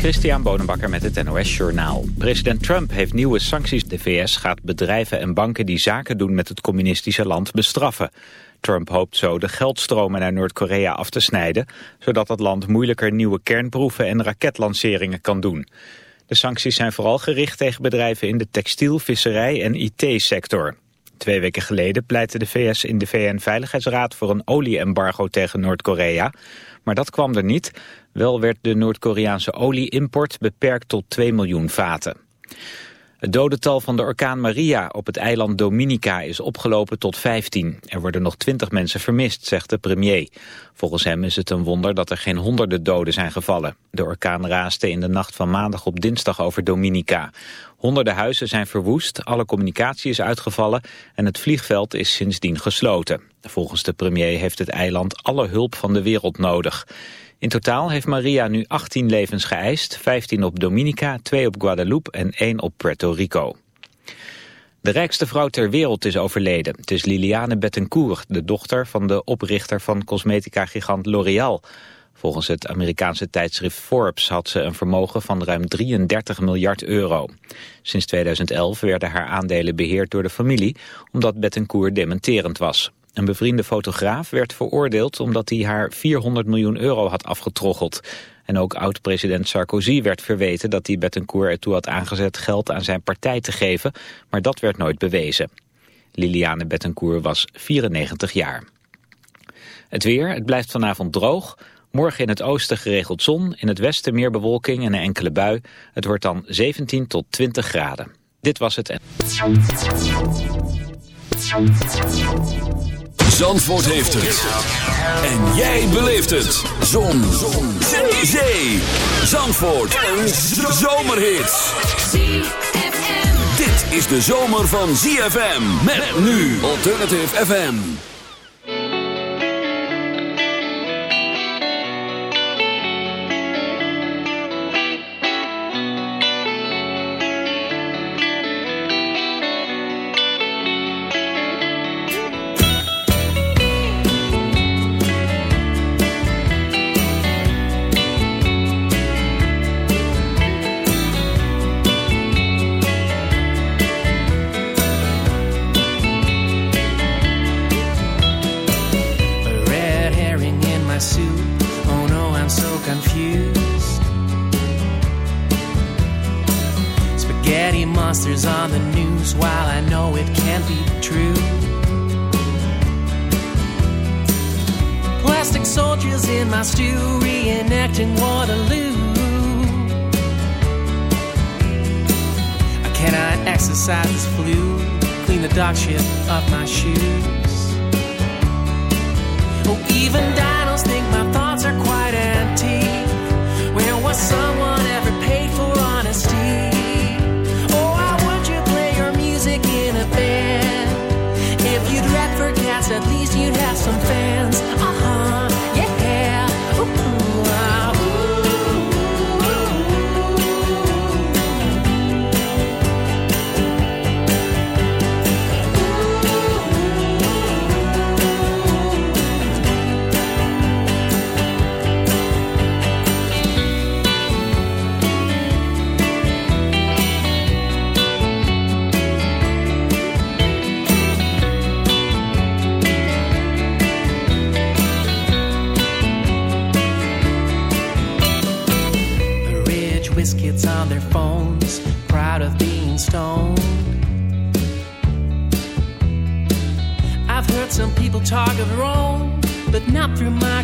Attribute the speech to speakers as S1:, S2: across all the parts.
S1: Christian Bonenbakker met het NOS Journaal. President Trump heeft nieuwe sancties. De VS gaat bedrijven en banken die zaken doen met het communistische land bestraffen. Trump hoopt zo de geldstromen naar Noord-Korea af te snijden... zodat het land moeilijker nieuwe kernproeven en raketlanceringen kan doen. De sancties zijn vooral gericht tegen bedrijven in de textiel, visserij en IT-sector. Twee weken geleden pleitte de VS in de VN-veiligheidsraad voor een olieembargo tegen Noord-Korea... Maar dat kwam er niet. Wel werd de Noord-Koreaanse olieimport beperkt tot 2 miljoen vaten. Het dodental van de orkaan Maria op het eiland Dominica is opgelopen tot 15. Er worden nog 20 mensen vermist, zegt de premier. Volgens hem is het een wonder dat er geen honderden doden zijn gevallen. De orkaan raasde in de nacht van maandag op dinsdag over Dominica. Honderden huizen zijn verwoest, alle communicatie is uitgevallen en het vliegveld is sindsdien gesloten. Volgens de premier heeft het eiland alle hulp van de wereld nodig. In totaal heeft Maria nu 18 levens geëist, 15 op Dominica, 2 op Guadeloupe en 1 op Puerto Rico. De rijkste vrouw ter wereld is overleden. Het is Liliane Bettencourt, de dochter van de oprichter van cosmetica-gigant L'Oréal. Volgens het Amerikaanse tijdschrift Forbes had ze een vermogen van ruim 33 miljard euro. Sinds 2011 werden haar aandelen beheerd door de familie, omdat Bettencourt dementerend was. Een bevriende fotograaf werd veroordeeld omdat hij haar 400 miljoen euro had afgetroggeld. En ook oud-president Sarkozy werd verweten dat hij Bettencourt ertoe had aangezet geld aan zijn partij te geven, maar dat werd nooit bewezen. Liliane Bettencourt was 94 jaar. Het weer, het blijft vanavond droog. Morgen in het oosten geregeld zon, in het westen meer bewolking en een enkele bui. Het wordt dan 17 tot 20 graden. Dit was het.
S2: Zandvoort heeft het. En jij beleeft het. Zon. zon. Zee. Zee. Zandvoort. Een zomerhit. Dit is de zomer van ZFM. Met nu Alternative FM.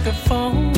S3: the
S4: phone.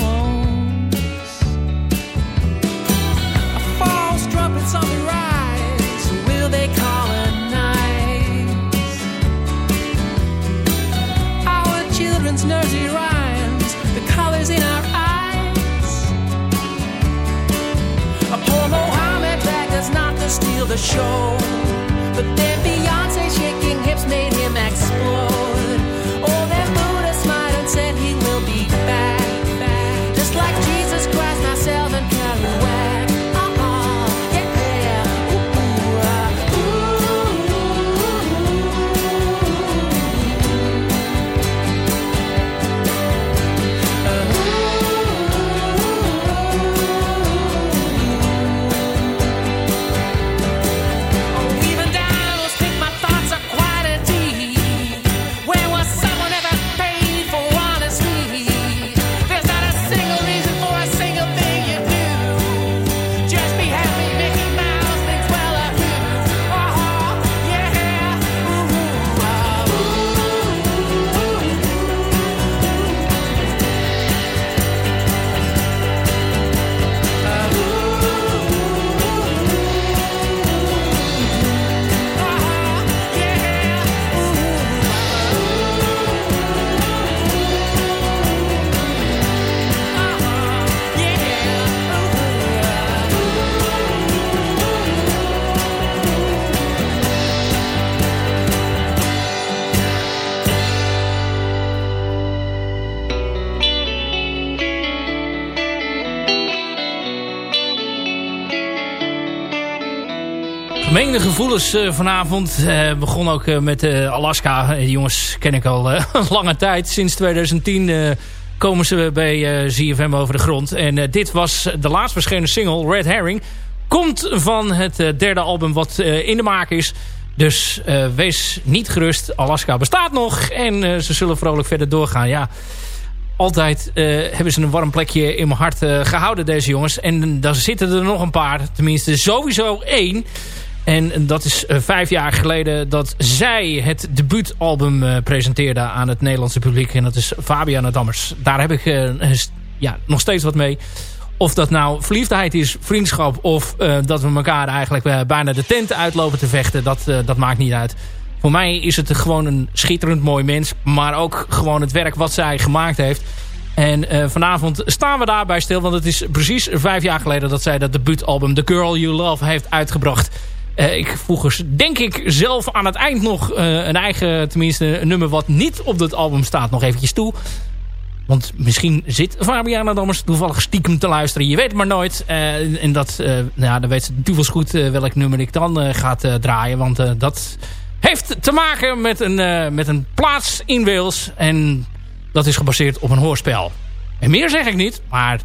S4: Gevoelens uh, vanavond. Uh, begon ook uh, met Alaska. Die jongens ken ik al lange tijd. Sinds 2010 komen ze bij ZFM over de grond. En dit was de laatst verschenen single, Red Herring. Komt van het derde album wat in de maak is. Dus wees niet gerust. Alaska bestaat nog. En ze zullen vrolijk verder doorgaan. Ja altijd hebben ze een warm plekje in mijn hart gehouden, deze jongens. En daar zitten er nog een paar. Tenminste, sowieso één. En dat is uh, vijf jaar geleden dat zij het debuutalbum uh, presenteerde aan het Nederlandse publiek. En dat is Fabiana Dammers. Daar heb ik uh, ja, nog steeds wat mee. Of dat nou verliefdheid is, vriendschap... of dat we elkaar eigenlijk bijna de tent uitlopen te vechten... Dat, dat maakt niet uit. Voor mij is het gewoon een schitterend mooi mens. Maar ook gewoon het werk wat zij gemaakt heeft. En vanavond staan we daarbij stil. Want het is precies vijf jaar geleden dat zij dat debuutalbum... The Girl You Love heeft uitgebracht... Uh, ik voeg er denk ik zelf aan het eind nog uh, een eigen, tenminste een nummer wat niet op dat album staat, nog eventjes toe. Want misschien zit Fabiana Dammers toevallig stiekem te luisteren. Je weet maar nooit. Uh, en dat, nou ja, dan weet ze toevallig goed welk nummer ik dan gaat draaien. Want dat heeft te maken met een, met een plaats in Wales. En dat is gebaseerd op een hoorspel. En meer zeg ik niet. Maar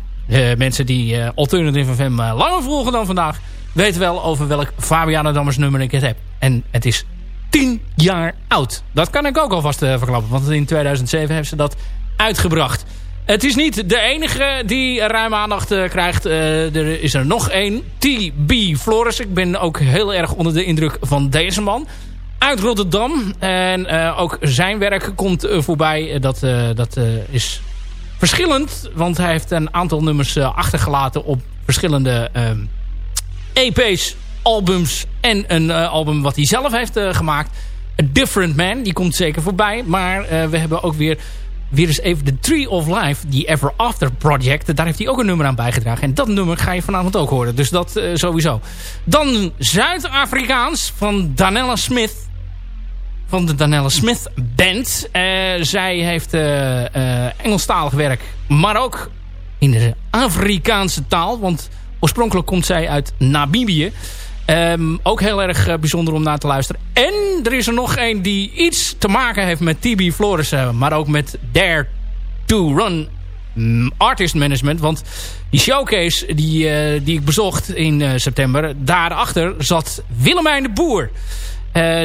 S4: mensen die Alternative FM langer volgen dan vandaag weet wel over welk Fabiana Dammers nummer ik het heb. En het is 10 jaar oud. Dat kan ik ook alvast uh, verklappen. Want in 2007 heeft ze dat uitgebracht. Het is niet de enige die ruim aandacht uh, krijgt. Uh, er is er nog één. T.B. Flores. Ik ben ook heel erg onder de indruk van deze man. Uit Rotterdam. En ook zijn werk komt voorbij. dat dat is verschillend. Want hij heeft een aantal nummers achtergelaten op verschillende ehm, EP's, albums en een uh, album wat hij zelf heeft uh, gemaakt. A Different Man, die komt zeker voorbij. Maar uh, we hebben ook weer, weer eens even de Tree of Life, die Ever After Project. Daar heeft hij ook een nummer aan bijgedragen. En dat nummer ga je vanavond ook horen. Dus dat sowieso. Dan Zuid-Afrikaans van Danella Smith. Van de Danella Smith Band. zij heeft Engelstalig werk, maar ook in de Afrikaanse taal. Want Oorspronkelijk komt zij uit Namibië. Um, ook heel erg uh, bijzonder om naar te luisteren. En er is er nog een die iets te maken heeft met TB Flores. Uh, maar ook met Dare to Run um, Artist Management. Want die showcase die, uh, die ik bezocht in september. Daarachter zat Willemijn de Boer.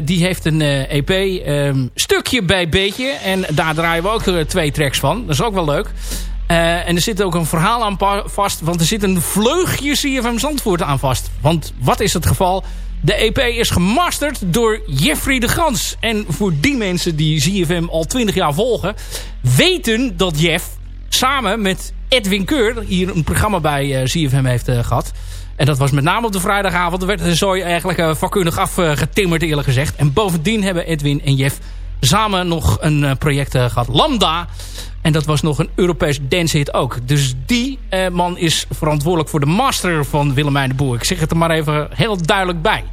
S4: die heeft een EP. Um, ehm, stukje bij beetje. En daar draaien we ook twee tracks van. Dat is ook wel leuk. Uh, en er zit ook een verhaal aan vast. Want er zit een vleugje CFM Zandvoort aan vast. Want wat is het geval? De EP is gemasterd door Jeffrey de Gans. En voor die mensen die CFM al 20 jaar volgen... weten dat Jeff samen met Edwin Keur... hier een programma bij eh, CFM heeft uh, gehad... En dat was met name op de vrijdagavond. Er werd de zooi eigenlijk vakkundig afgetimmerd eerlijk gezegd. En bovendien hebben Edwin en Jeff samen nog een project gehad. Lambda. En dat was nog een Europees dancehit ook. Dus die eh, man is verantwoordelijk voor de master van Willemijn de Boer. Ik zeg het er maar even heel duidelijk bij.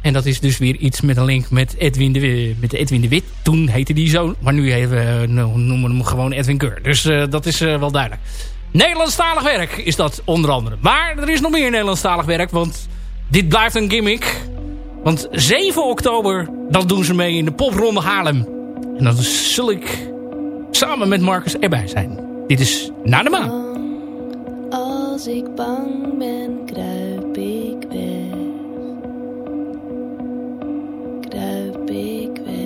S4: En dat is dus weer iets met een link met Edwin de, met Edwin de Wit. Toen heette die zo. Maar nu even, uh, noemen we hem gewoon Edwin Keur. Dus uh, dat is wel duidelijk. Nederlandstalig werk is dat onder andere. Maar er is nog meer Nederlandstalig werk. Want dit blijft een gimmick. Want 7 oktober, dan doen ze mee in de popronde Haarlem. En dan zul ik samen met Marcus erbij zijn. Dit is Naar de Maan.
S5: Als ik bang ben, kruip ik weg. Kruip ik weg.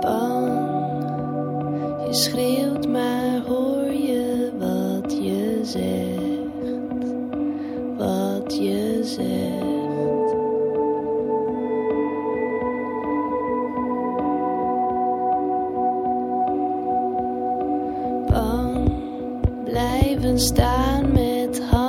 S5: Bang, je schreeuwt maar hoor je wat je zegt. Wat je zegt. Staan met handen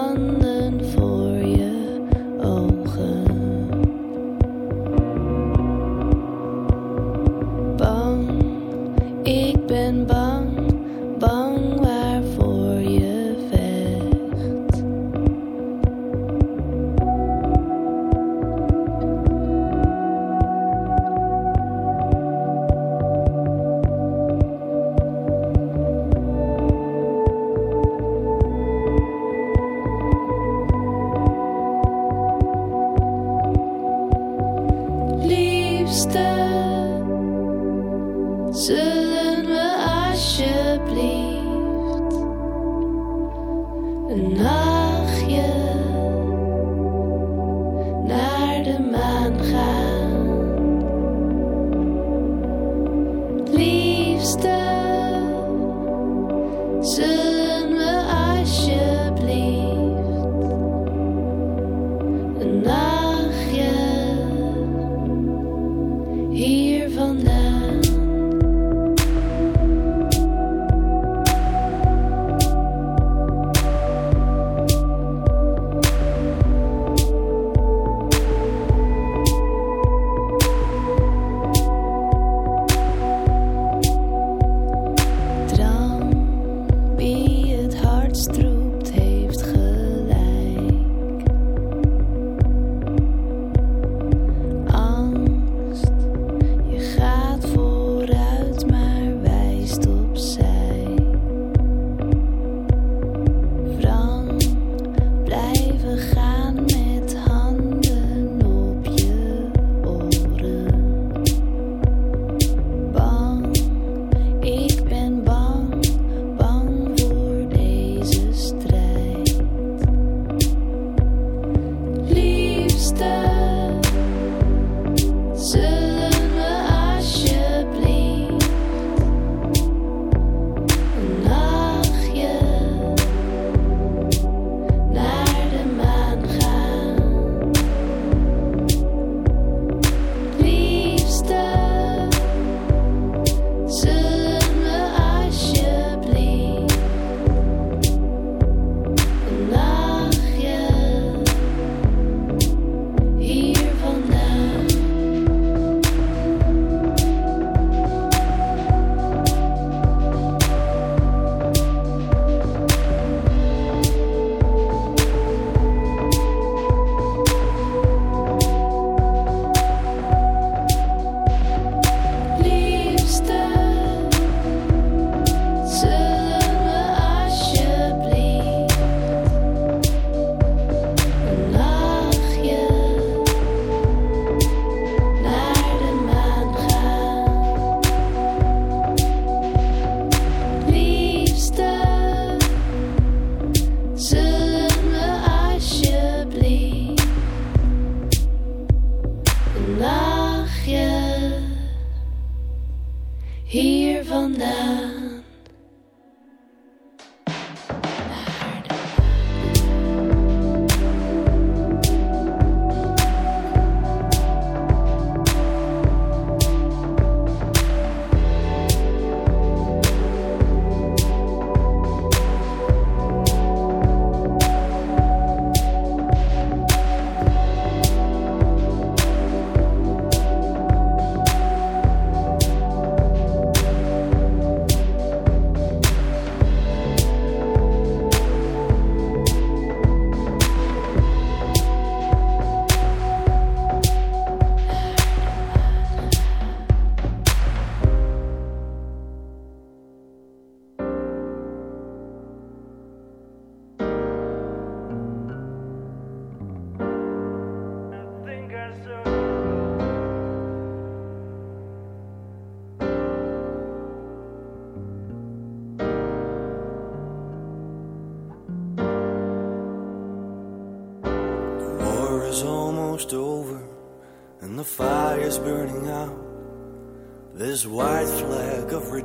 S5: And I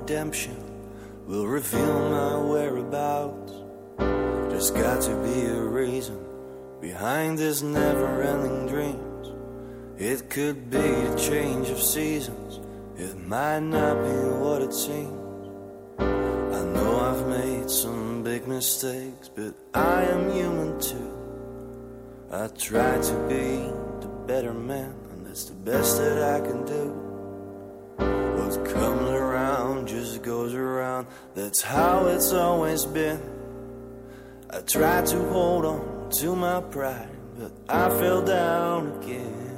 S6: redemption will reveal my whereabouts. There's got to be a reason behind this never ending dreams. It could be a change of seasons, it might not be what it seems. I know I've made some big mistakes, but I am human too. I try to be the better man, and that's the best that I can do. What comes around just goes around. That's how it's always been. I tried to hold on to my pride, but I fell down again.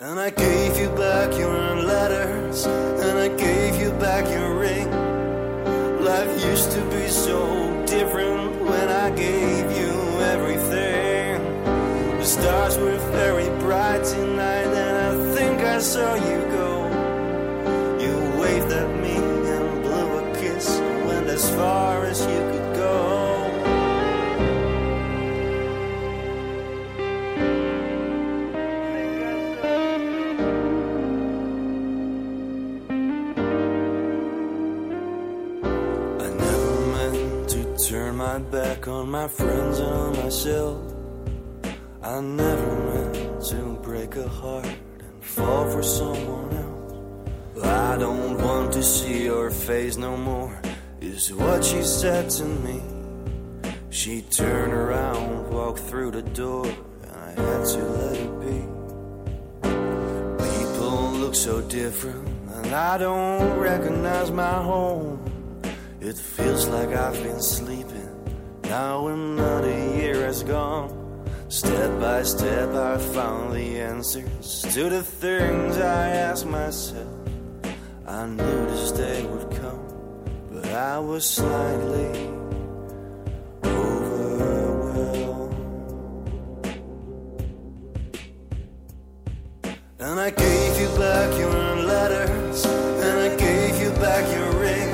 S6: And I my friends and myself. I never meant to break a heart and fall for someone else. But I don't want to see your face no more, is what she said to me. She turned around, walked through the door, and I had to let it be. People look so different, and I don't recognize my home. It feels like I've been sleeping. Now another year has gone. Step by step, I found the answers to the things I asked myself. I knew this day would come, but I was slightly overwhelmed. And I gave you back your letters, and I gave you back your ring.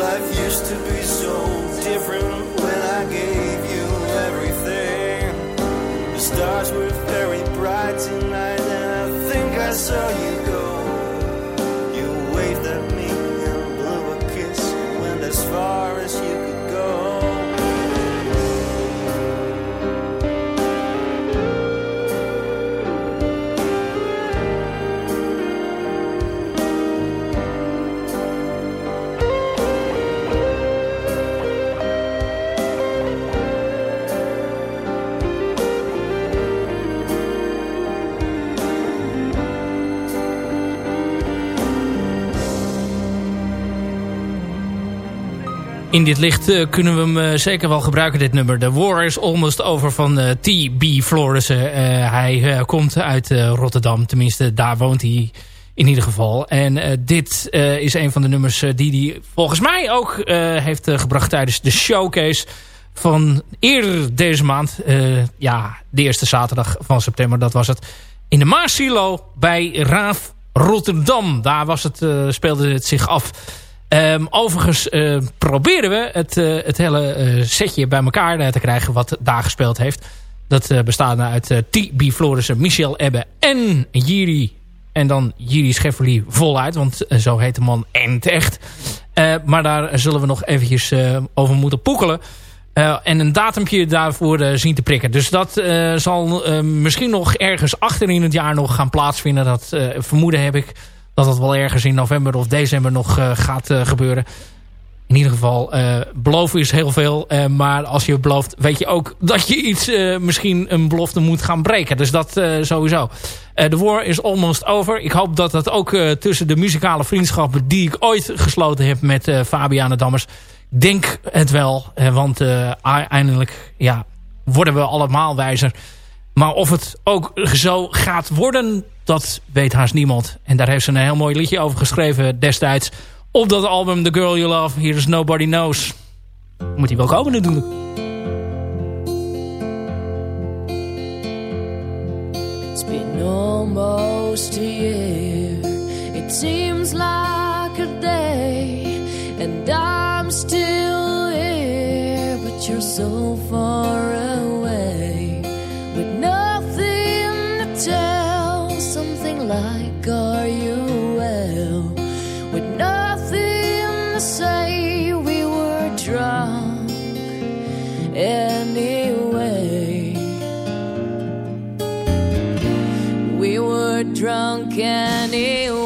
S6: Life used to be so different
S4: In dit licht eh, kunnen we hem eh, zeker wel gebruiken, dit nummer. The War is Almost Over van eh, T.B. Florissen. hij komt uit Rotterdam, tenminste daar woont hij in ieder geval. En dit is een van de nummers die hij volgens mij ook heeft gebracht tijdens de showcase van eerder deze maand. ja, de eerste zaterdag van september, dat was het. In de Maasilo bij Raaf Rotterdam. Daar was het, speelde het zich af. Um, overigens uh, proberen we het, uh, het hele uh, setje bij elkaar te krijgen wat daar gespeeld heeft. Dat bestaat uit T.B. Florissen, Michel Ebbe en Jiri. En dan Jiri Schefferly voluit, want zo heet de man en het echt. maar daar zullen we nog eventjes over moeten poekelen. en een datumje daarvoor zien te prikken. Dus dat zal misschien nog ergens achter in het jaar nog gaan plaatsvinden. Dat vermoeden heb ik dat het wel ergens in november of december nog uh, gaat uh, gebeuren. In ieder geval, uh, beloven is heel veel. maar als je belooft, weet je ook dat je iets, misschien een belofte moet gaan breken. Dus dat sowieso. De war is almost over. Ik hoop dat dat ook tussen de muzikale vriendschappen die ik ooit gesloten heb met Fabiane Dammers. Denk het wel. want eindelijk ja, worden we allemaal wijzer. Maar of het ook zo gaat worden, dat weet haast niemand. En daar heeft ze een heel mooi liedje over geschreven destijds. Op dat album The Girl You Love, Here Is Nobody Knows. Moet hij wel komen natuurlijk.
S7: It's been almost a year. It seems like a day. And drunk anyway.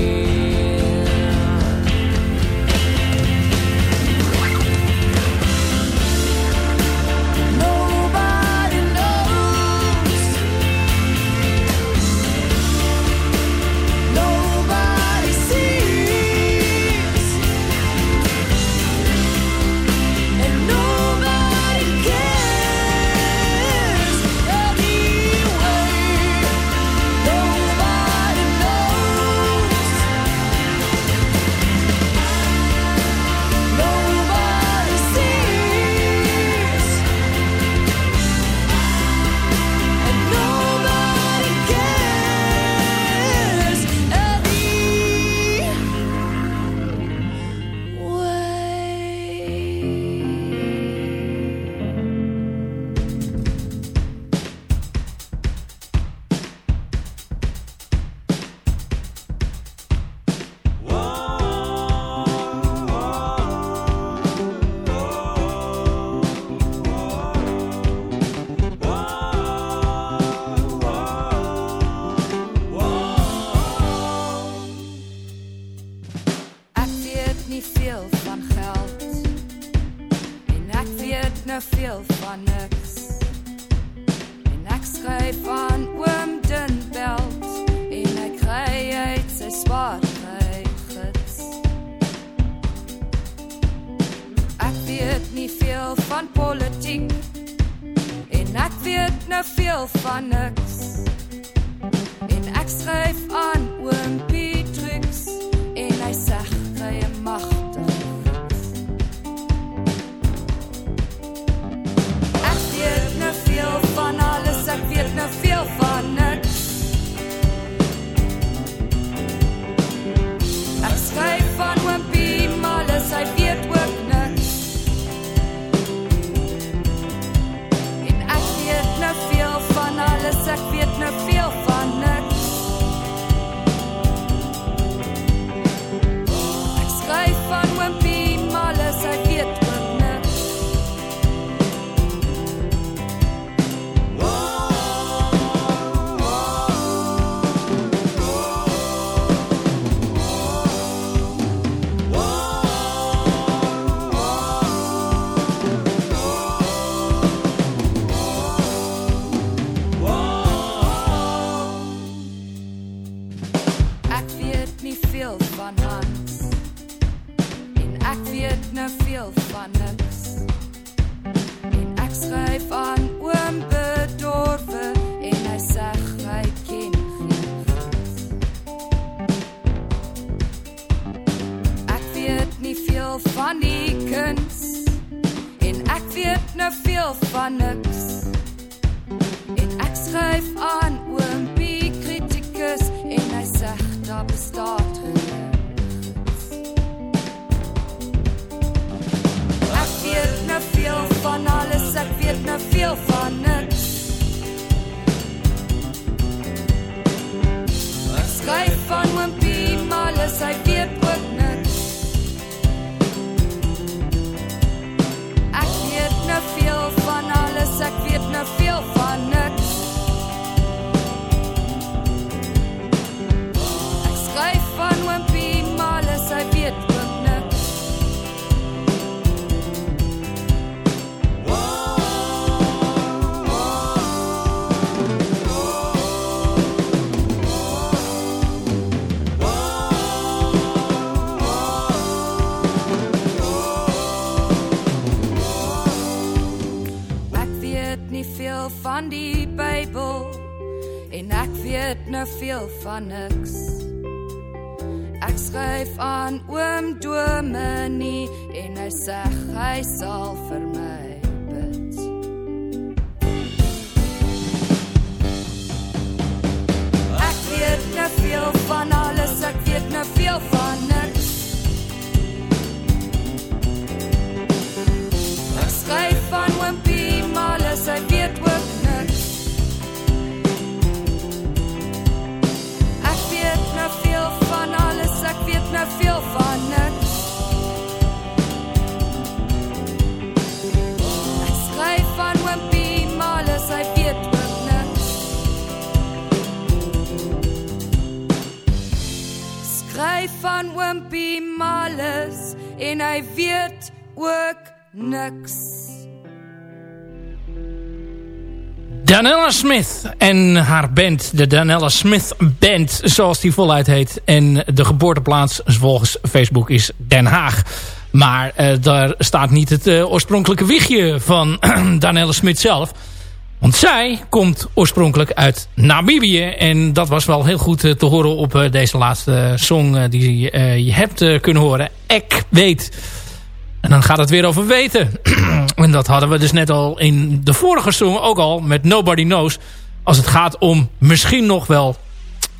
S8: Veel van Hans en ek weet nou veel van niks. En ek skryf aan oom bedorwe en hy sê hy ken geen veel van die kuns en ek weet nou veel van niks. En ek aan oom P kritikus en hy sê daar bestaan gids. Veel van alles, ek weet nou veel van niks. Ek skryf van oom P, maar alles hy weet ook niks. Ek weet nou veel van alles, ek weet nou veel van niks. Nou veel van niks. Ek skryf aan oom Dominee en hy sê hy sal vir my. Ek weet nou veel van alles, ek weet nou veel van niks. Wimpy Malus en hy weet ook niks.
S4: Danella Smith en haar band, de Danella Smith Band, zoals die voluit heet. En de geboorteplaats volgens Facebook is Den Haag. Maar eh, daar staat niet het eh, oorspronkelijke wiegje van Danella Smith zelf. Want zij komt oorspronkelijk uit Namibië. En dat was wel heel goed eh, te horen op eh, deze laatste song eh, die eh, je hebt kunnen horen. Ik weet. En dan gaat het weer over weten. en dat hadden we dus net al in de vorige song ook al met Nobody Knows. Als het gaat om misschien nog wel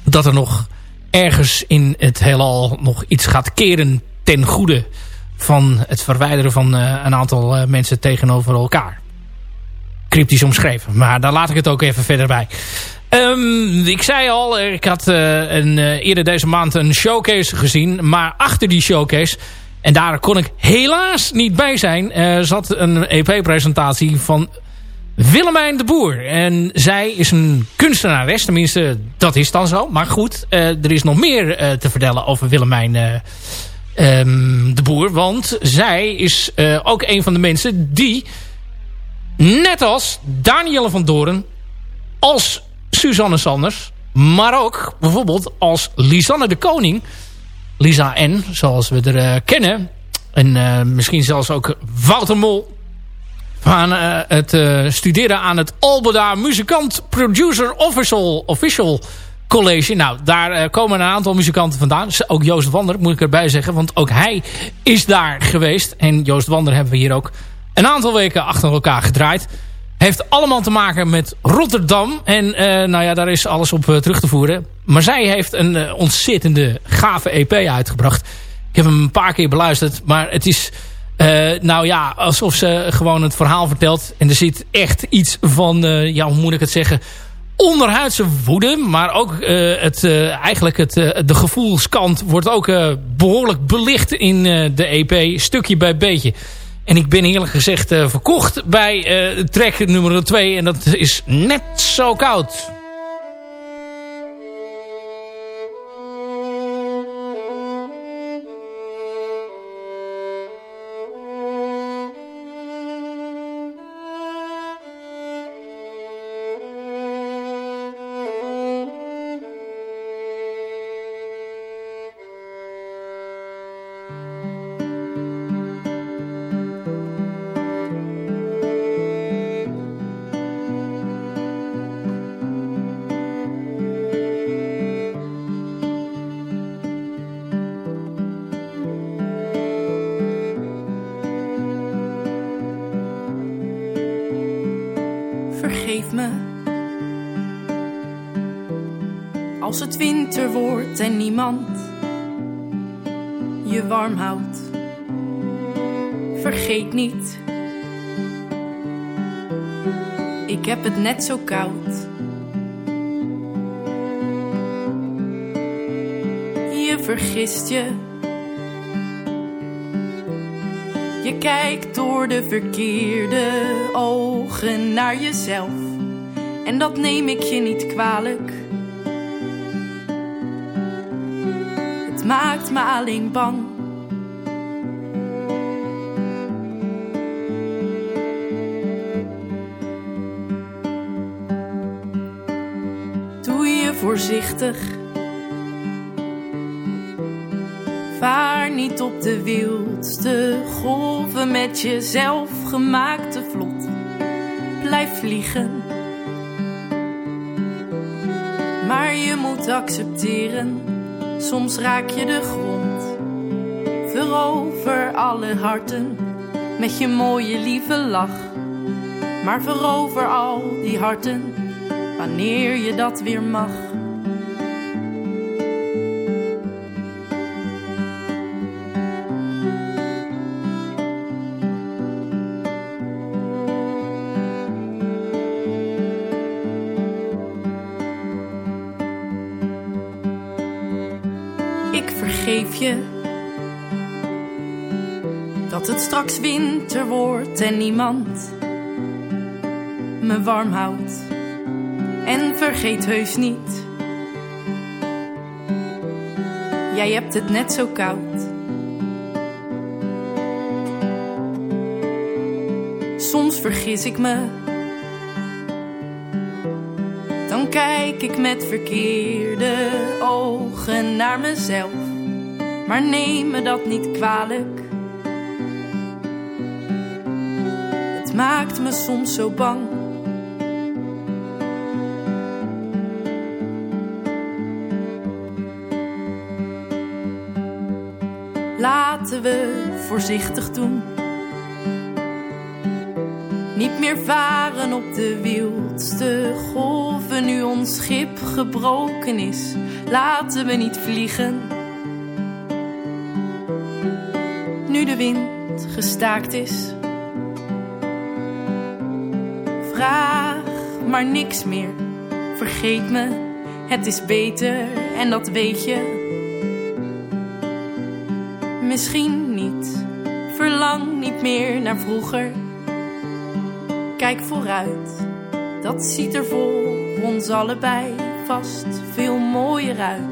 S4: dat er nog ergens in het heelal nog iets gaat keren ten goede van het verwijderen van een aantal mensen tegenover elkaar. Cryptisch omschreven, maar daar laat ik het ook even verder bij. Ehm, ik zei al, ik had eh, een, eh, eerder deze maand een showcase gezien. Maar achter die showcase, en daar kon ik helaas niet bij zijn... eh, zat een EP-presentatie van Willemijn de Boer. En zij is een kunstenares, tenminste dat is dan zo. Maar goed, er is nog meer te vertellen over Willemijn eh, ehm, de Boer. Want zij is ook een van de mensen die, net als Danielle van Doren... als Suzanne Sanders, maar ook bijvoorbeeld als Lisanne de Koning... Lisa N, zoals we er eh, kennen... en eh, misschien zelfs ook Wouter Mol van eh, het studeren aan het Albeda Muzikant Producer Official, Official College. Nou, daar komen een aantal muzikanten vandaan. Ook Joost Wander, moet ik erbij zeggen. Want ook hij is daar geweest. En Joost Wander hebben we hier ook een aantal weken achter elkaar gedraaid. Heeft allemaal te maken met Rotterdam. En eh, nou ja, daar is alles op eh, terug te voeren. Maar zij heeft een eh, ontzettende gave EP uitgebracht. Ik heb hem een paar keer beluisterd. Maar het is... nou ja, alsof ze gewoon het verhaal vertelt. En er zit echt iets van, ja, hoe moet ik het zeggen... onderhuidse woede. Maar ook het, eigenlijk het, de gevoelskant wordt ook eh, behoorlijk belicht in de EP. Stukje bij beetje. En ik ben eerlijk gezegd eh, verkocht bij eh, track nummer 2. En dat is net zo koud.
S9: Ik heb het net zo koud. Je vergist je. Je kijkt door de verkeerde ogen naar jezelf. En dat neem ik je niet kwalijk. Het maakt me alleen bang. Vaar niet op de wildste golven met je zelfgemaakte vlot. Blijf vliegen. Maar je moet accepteren, soms raak je de grond. Verover alle harten met je mooie lieve lach. Maar verover al die harten wanneer je dat weer mag.
S7: wordt en niemand me warm houdt. En vergeet heus niet, jij hebt het net zo koud. Soms vergis ik me, dan kijk ik met verkeerde ogen naar mezelf. Maar neem me dat niet kwalijk maakt me soms zo bang. Laten we voorzichtig doen. Niet meer varen op de wildste golven nu ons schip gebroken is. Laten we niet vliegen. Nu de wind gestaakt is vraag maar niks meer. Vergeet me, het is beter en dat weet je. Misschien niet, verlang niet meer naar vroeger. Kijk vooruit, dat ziet er voor ons allebei vast veel mooier uit.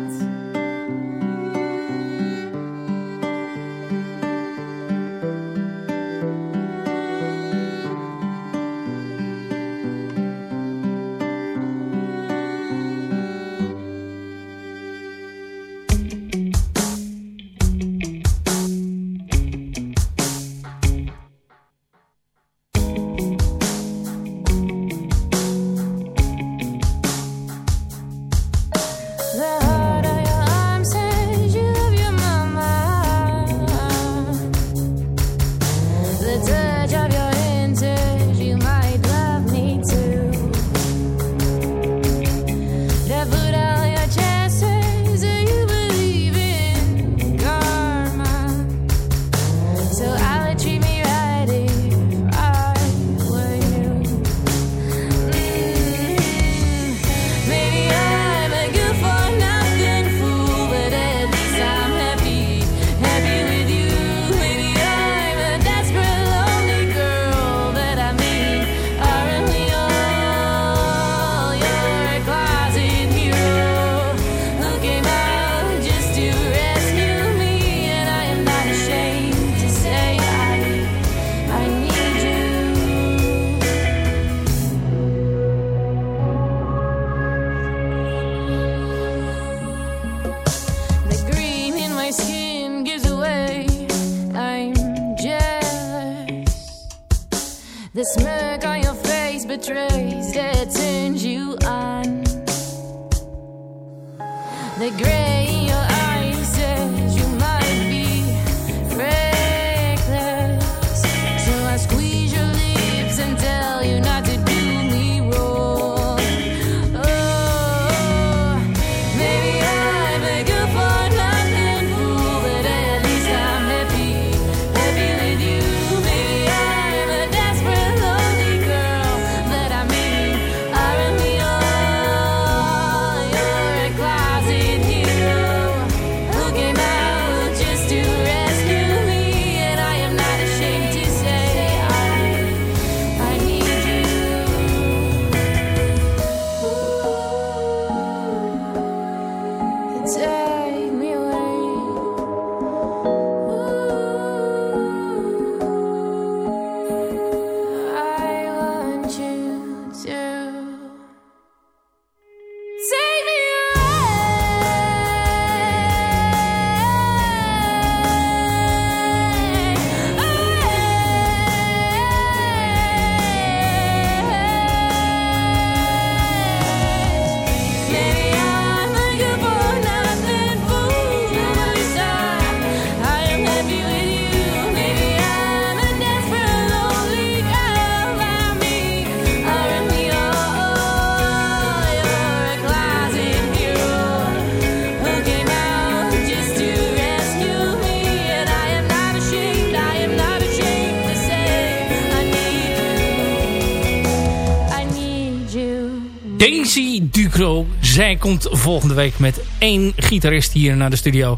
S4: zij komt volgende week met één gitarist hier naar de studio.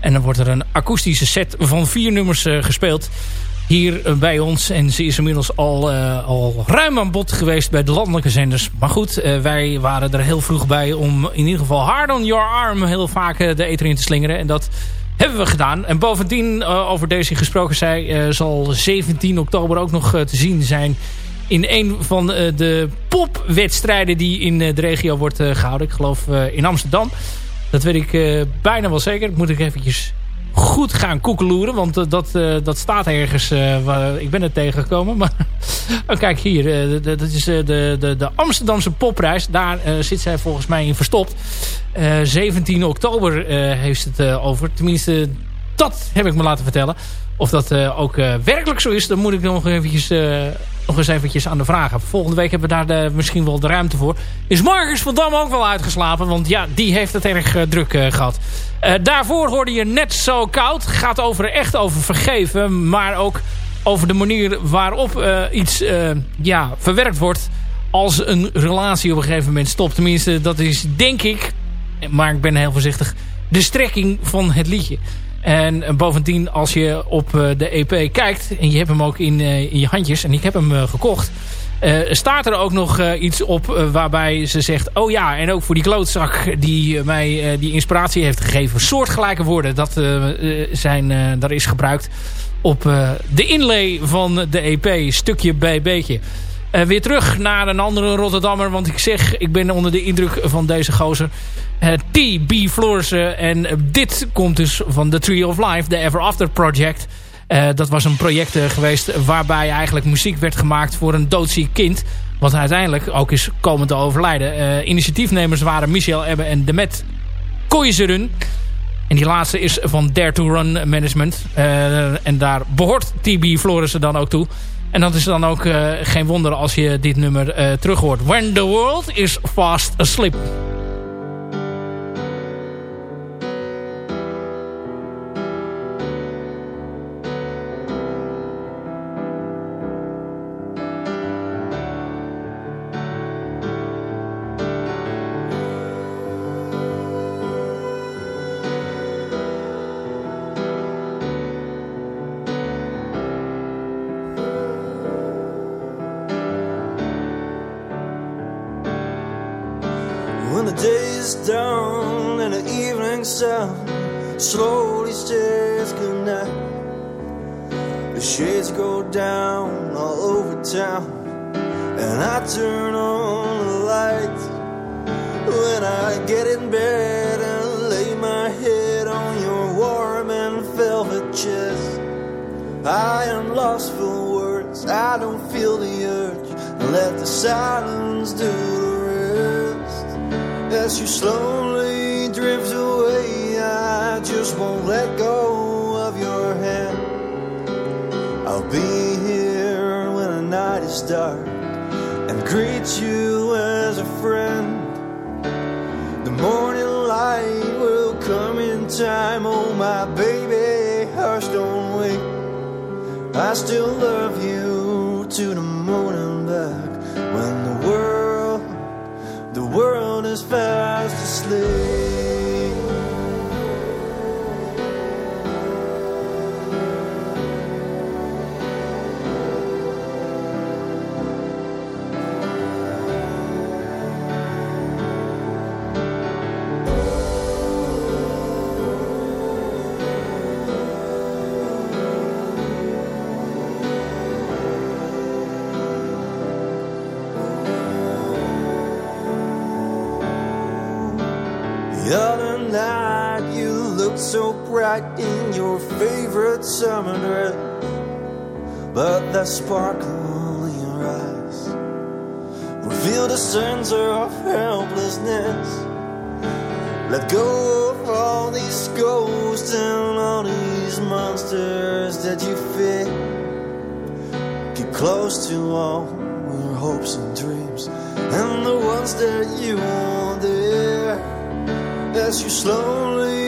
S4: En dan wordt er een akoestische set van vier nummers eh, gespeeld. Hier eh, bij ons. En ze is inmiddels al, eh, al ruim aan bod geweest bij de landelijke zenders. Maar goed, wij waren er heel vroeg bij om in ieder geval hard on your arm heel vaak de eter in te slingeren. En dat hebben we gedaan. En bovendien, over deze gesproken, zij zal 17 oktober ook nog te zien zijn in een van eh, de popwedstrijden die in eh, de regio wordt eh, gehouden. Ik geloof in Amsterdam. Dat weet ik bijna wel zeker. Dat moet ik eventjes goed gaan koekeloeren. Want dat, dat staat ergens. waar, ik ben er tegengekomen. Maar oh, kijk hier. dat is de, de, de Amsterdamse popprijs. Daar zit zij volgens mij in verstopt. Eh, 17 oktober heeft het over. Tenminste, dat heb ik me laten vertellen. Of dat ook werkelijk zo is, dan moet ik nog, eventjes, nog eens eventjes aan de vragen. Volgende week hebben we daar de- misschien wel de ruimte voor. Is Marcus van Dam ook wel uitgeslapen? Want ja, die heeft het erg eh, druk eh, gehad. Eh, daarvoor hoorde je net zo koud. Gaat over, echt over vergeven, maar ook over de manier waarop iets ja, verwerkt wordt als een relatie op een gegeven moment stopt. Tenminste, dat is denk ik, maar ik ben heel voorzichtig, de strekking van het liedje. En eh, bovendien, als je op eh, de EP kijkt... en je hebt hem ook in, eh, in je handjes... en ik heb hem gekocht... staat er ook nog iets op waarbij ze zegt... oh ja, en ook voor die klootzak die mij die inspiratie heeft gegeven... soortgelijke woorden, dat zijn, daar is gebruikt... op de inlay van de EP, stukje bij beetje... Eh, weer terug naar een andere Rotterdammer. Want ik zeg, ik ben onder de indruk van deze gozer. Eh, T.B. Floorsen. En dit komt dus van The Tree of Life. The Ever After Project. Eh, dat was een project geweest waarbij eigenlijk muziek werd gemaakt voor een doodziek kind. Wat uiteindelijk ook is komen te overlijden. Initiatiefnemers waren Michel Ebbe en Demet Koizeren. En die laatste is van Dare to Run Management. En daar behoort TB Florissen dan ook toe. En dat is dan ook eh, geen wonder als je dit nummer eh terug hoort. When the world is fast asleep.
S6: I am lost for words. I don't feel the urge. Let the silence do the rest. As you slowly drift away, I just won't let go of your hand. I'll be here when the night is dark and greet you as a friend. The morning light will come in time. Oh, my baby, I still love you to the moon and back when the world, the world is fast asleep. Your favorite summer dress, but that sparkle in your eyes revealed a sense of helplessness. Let go of all these ghosts and all these monsters that you fear. Get close to all your hopes and dreams and the ones that you want there. As you slowly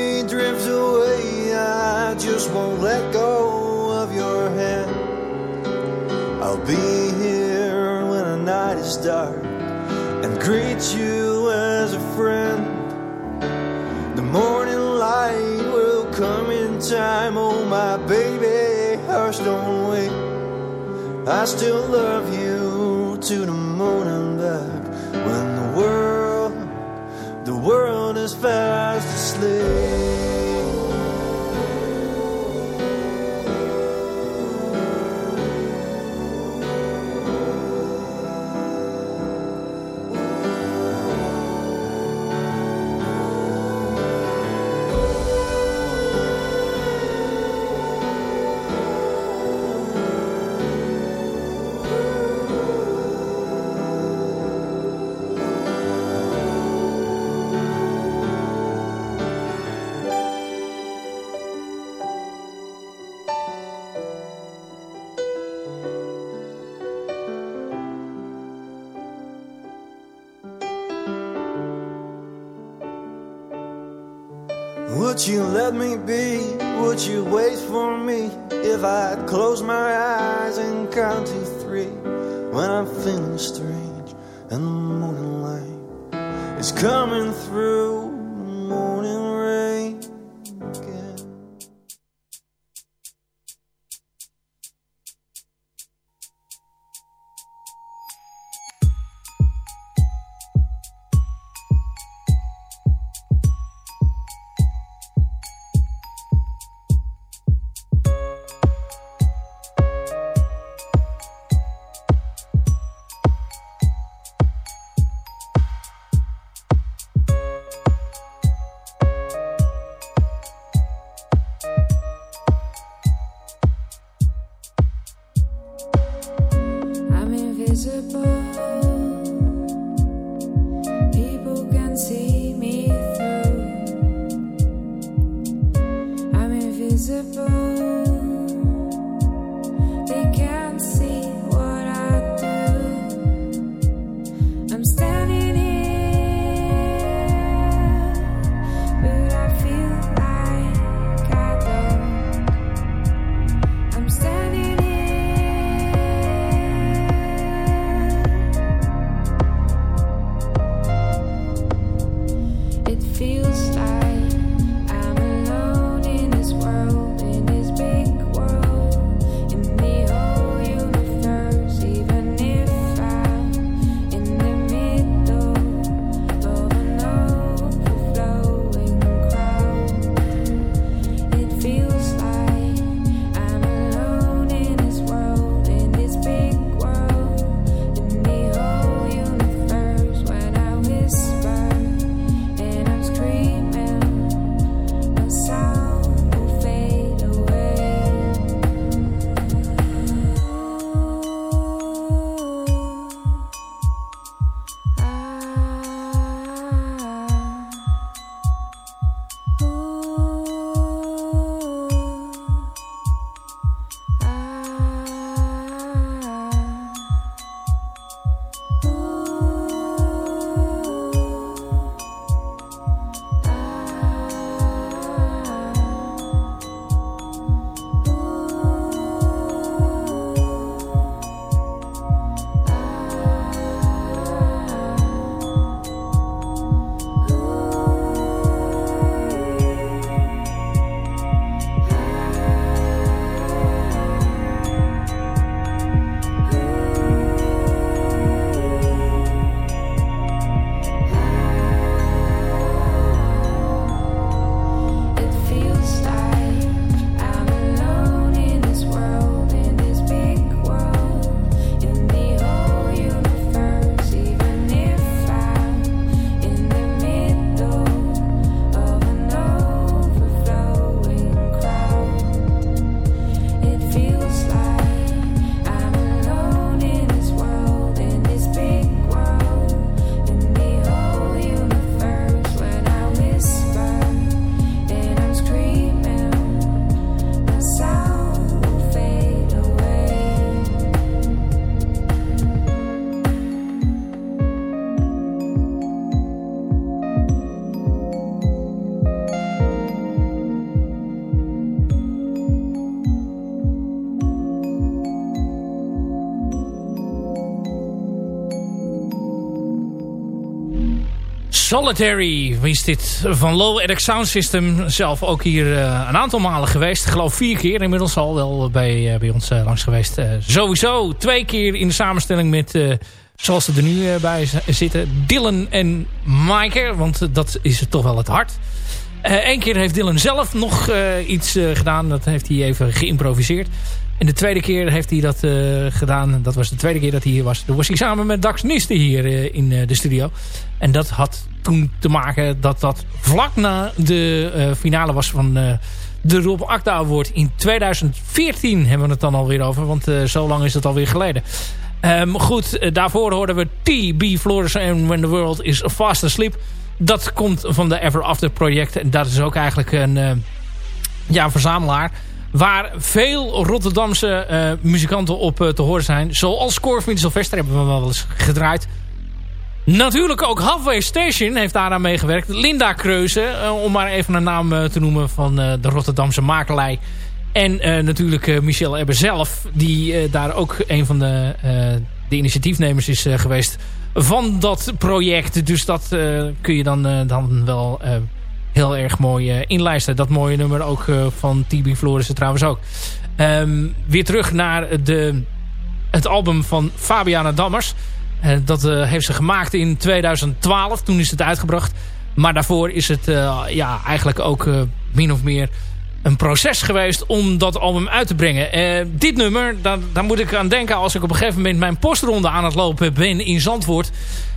S6: just won't let go of your hand. I'll be here when the night is dark and greet you as a friend. The morning light will come in time. Oh, my baby, hush, don't wait. I still love you to the morning light when the world, the world is fast asleep. Would you wait for me if I close my eyes and count to three? When I'm feeling strange and
S4: Solitary is dit van Low Edit Sound System. Zelf ook hier uh, een aantal malen geweest. Ik geloof vier keer inmiddels al wel bij, uh, bij ons uh, langs geweest. sowieso twee keer in de samenstelling met, zoals ze er nu bij zitten, Dylan en Maaike. Want dat is toch wel het hart. Eén keer heeft Dylan zelf nog iets gedaan. Dat heeft hij even geïmproviseerd. En de tweede keer heeft hij dat uh, gedaan. Dat was de tweede keer dat hij hier was. Toen was hij samen met Dax Niste hier uh, in uh, de studio. En dat had toen te maken dat dat vlak na de finale was van de Rob Akda Award. In 2014 hebben we het dan alweer over. Want zo lang is het alweer geleden. Um, goed, daarvoor hoorden we T.B. Flores en When the World is Fast Asleep. Dat komt van de Ever After project. En dat is ook eigenlijk een ja, verzamelaar waar veel Rotterdamse uh, muzikanten op uh, te horen zijn. Zoals Corvin Sylvester hebben we wel eens gedraaid. Natuurlijk ook Halfway Station heeft daaraan meegewerkt. Linda Kreuze, uh, om maar even een naam te noemen van de Rotterdamse makelij. En natuurlijk Michel Ebbe zelf, die daar ook een van de, de initiatiefnemers is geweest van dat project. Dus dat kun je dan, dan wel heel erg mooi uh, inlijsten. Dat mooie nummer ook uh, van TB Florissen trouwens ook. Um, weer terug naar de, het album van Fabiana Dammers. Uh, dat heeft ze gemaakt in 2012. Toen is het uitgebracht. Maar daarvoor is het ja, eigenlijk ook min of meer een proces geweest om dat album uit te brengen. dit nummer, daar, daar moet ik aan denken als ik op een gegeven moment mijn postronde aan het lopen ben in Zandvoort.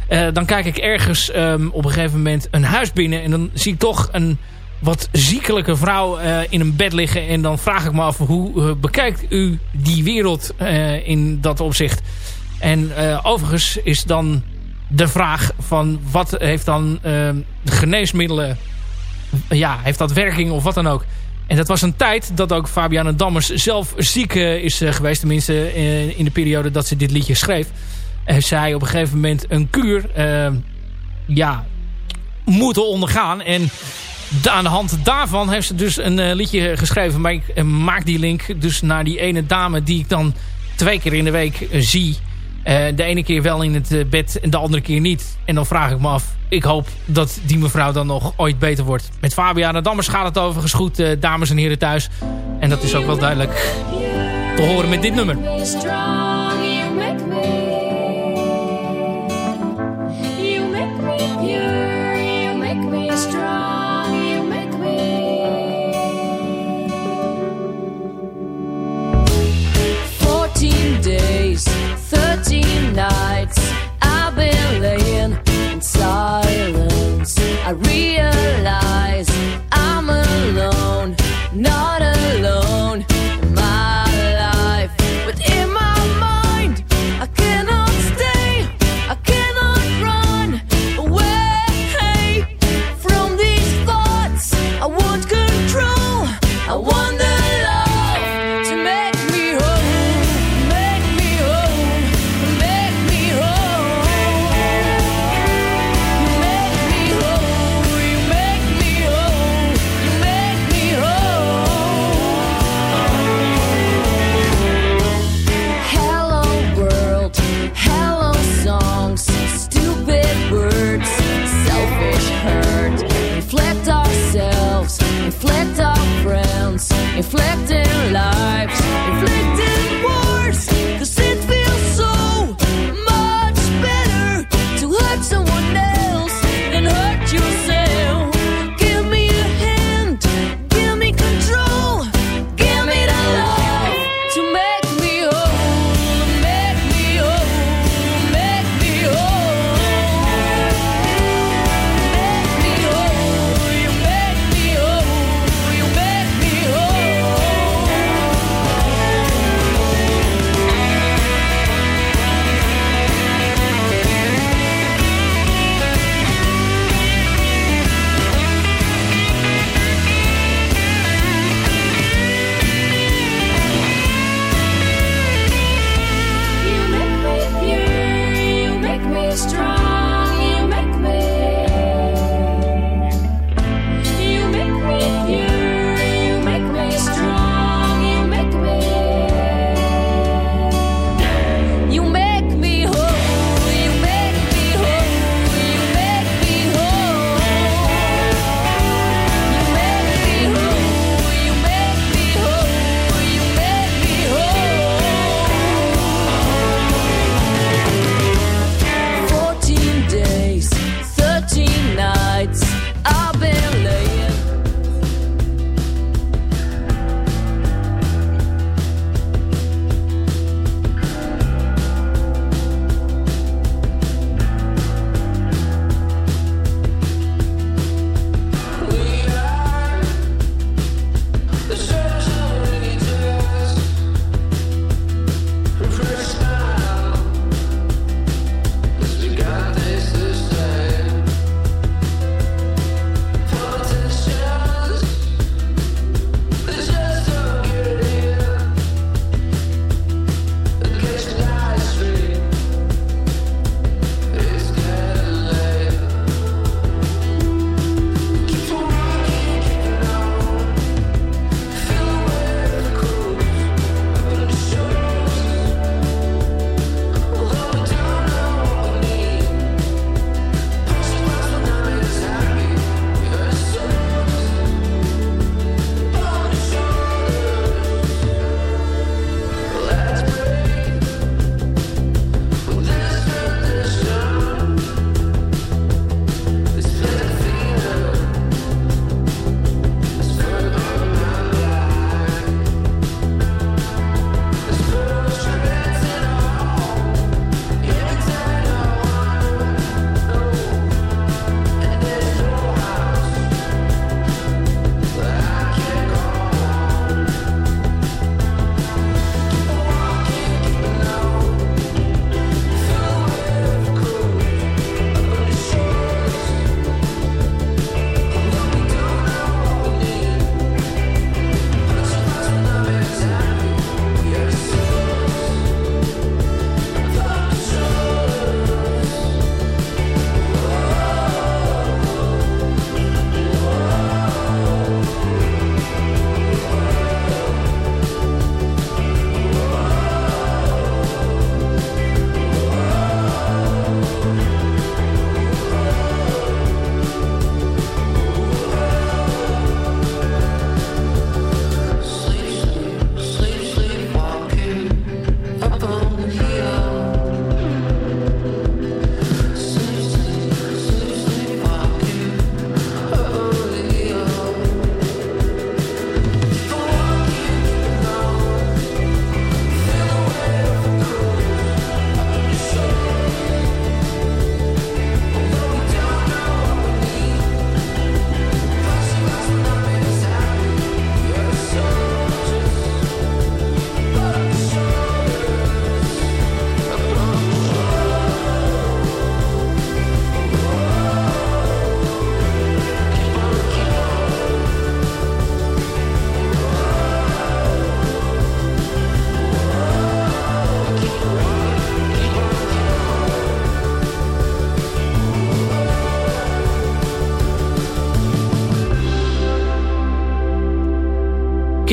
S4: Uh, dan kijk ik ergens um, op een gegeven moment een huis binnen. En dan zie ik toch een wat ziekelijke vrouw uh, in een bed liggen. En dan vraag ik me af, hoe uh, bekijkt u die wereld in dat opzicht? En overigens is dan de vraag van wat heeft dan ehm, geneesmiddelen... Ja, heeft dat werking of wat dan ook? En dat was een tijd dat ook Fabiana Dammers zelf ziek is geweest. Tenminste in de periode dat ze dit liedje schreef heeft zij op een gegeven moment een kuur uh, ja, moeten ondergaan. En aan de hand daarvan heeft ze dus een uh, liedje geschreven. Maar ik uh, maak die link dus naar die ene dame die ik dan twee keer in de week zie. de ene keer wel in het bed en de andere keer niet. En dan vraag ik me af, ik hoop dat die mevrouw dan nog ooit beter wordt. Met Fabiana Dammers gaat het overigens goed, dames en heren thuis. En dat is ook wel duidelijk te horen met dit nummer.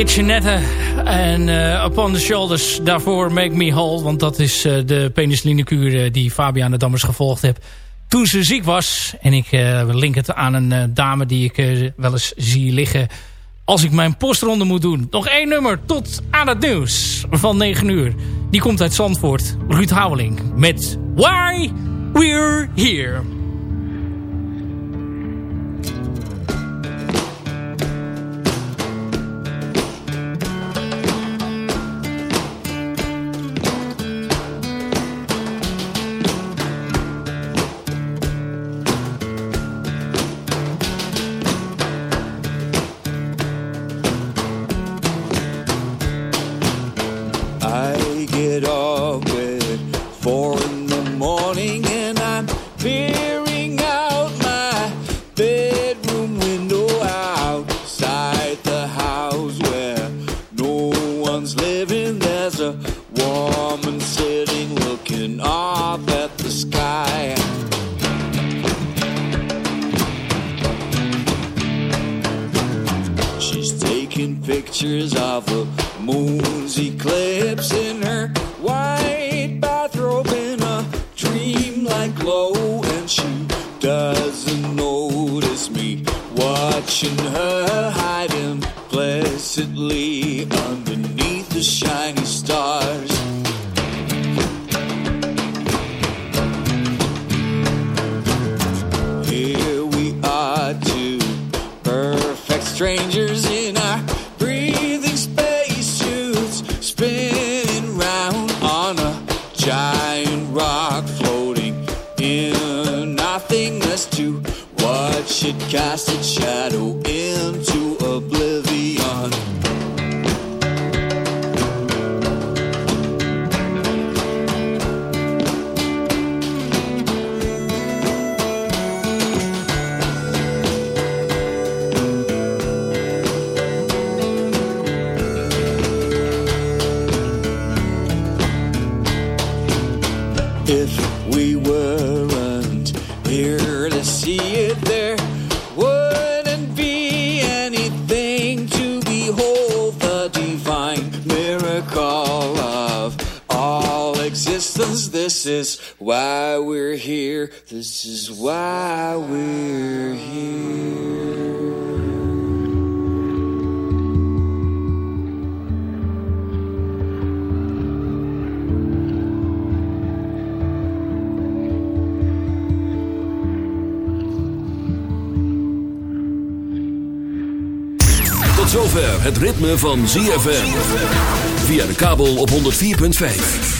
S4: Kitchenette en eh, Upon the Shoulders. Daarvoor Make Me Whole. Want dat is eh, de penicillinekuur uh, die Fabiana Dammers gevolgd heeft. Toen ze ziek was. En ik uh, link het aan een dame die ik wel eens zie liggen. Als ik mijn postronde moet doen. Nog één nummer tot aan het nieuws van 9 uur. Die komt uit Zandvoort. Ruud Houweling. Met Why We're Here.
S10: Glow, and she doesn't notice me watching her hiding placidly underneath the shiny stars. This is why we're here. This is why we're here.
S2: Zover het ritme van ZFM. Via de kabel op 104.5.